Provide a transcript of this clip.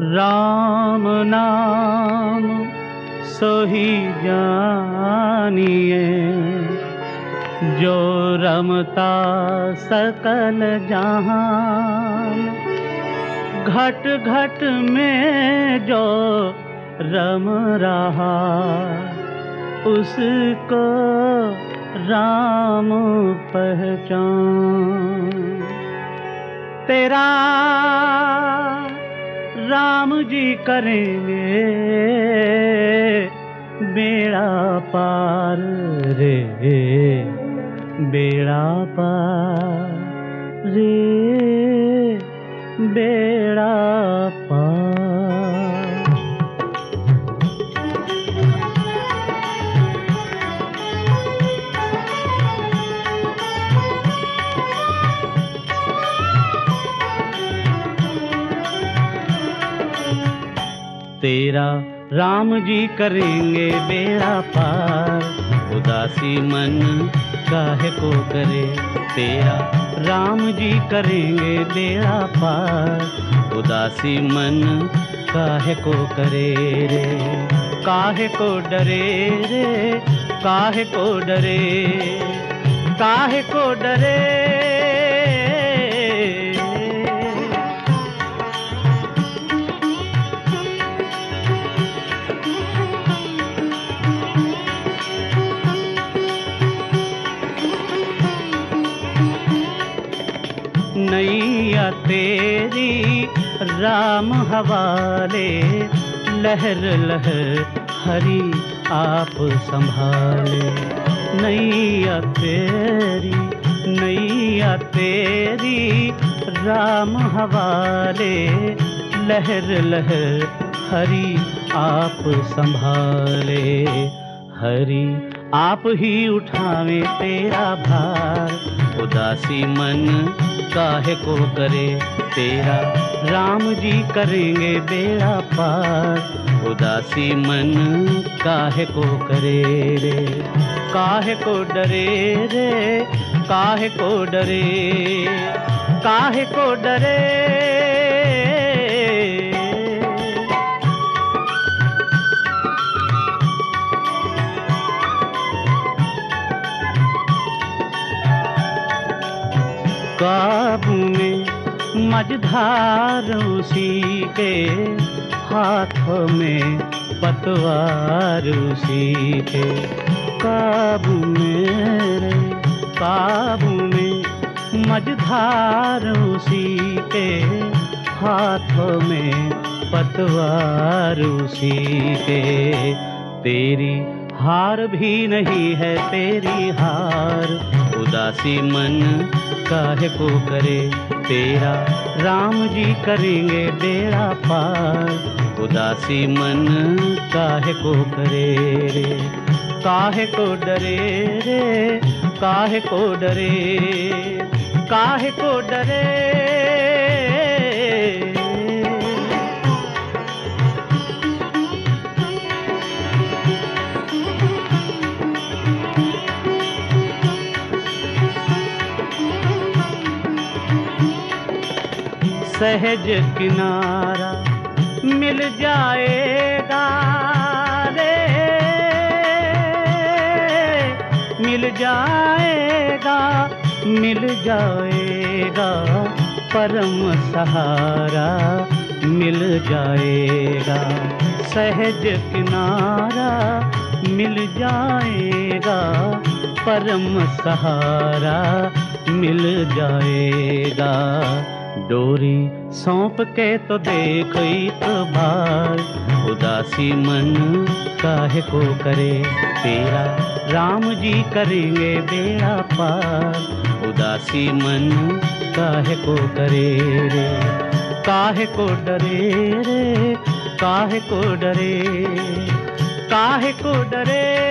राम नाम सोही जानिए। जो रमता सकल जहान, घट घट में जो रम रहा, उसको राम पहचान। तेरा राम जी करेंगे। बेड़ा पार रे बेड़ा पार रे बेड़ा तेरा राम जी करेंगे बेड़ा पार। उदासी मन काहे को करे, तेरा राम जी करेंगे बेड़ा पार। उदासी मन काहे को करे रे, काहे को डरे रे, काहे को डरे, काहे को डरे नैया तेरी, राम हवाले, लहर लहर हरी आप संभाले। नैया तेरी नैया तेरी, राम हवाले, लहर लहर हरी आप संभाले। हरी आप ही उठावे तेरा भार उदासी मन काहे को करे तेरा? राम जी करेंगे बेड़ा पार। उदासी मन काहे को करे रे? काहे को डरे रे? काहे को डरे? काहे को डरे मझधार उसी के हाथों में, पतवार उसी के। काबू में काबू में, मझधार उसी के हाथों में, पतवार उसी के। तेरी हार भी नहीं है, तेरी हार उदासी मन काहे को करे? तेरा राम जी करेंगे बेड़ा पार। उदासी मन काहे को करे काहे को डरे रे? काहे को डरे? काहे को डरे? सहज किनारा मिल जाएगा रे। मिल जाएगा मिल जाएगा, परम सहारा मिल जाएगा। सहज किनारा मिल जाएगा, परम सहारा मिल जाएगा। डोरी सौंप के तो देख तो बार उदासी मन काहे को करे? तेरा राम जी करेंगे बेड़ा पार। उदासी मन काहे को करे रे? काहे को डरे रे? काहे को डरे? काहे को डरे?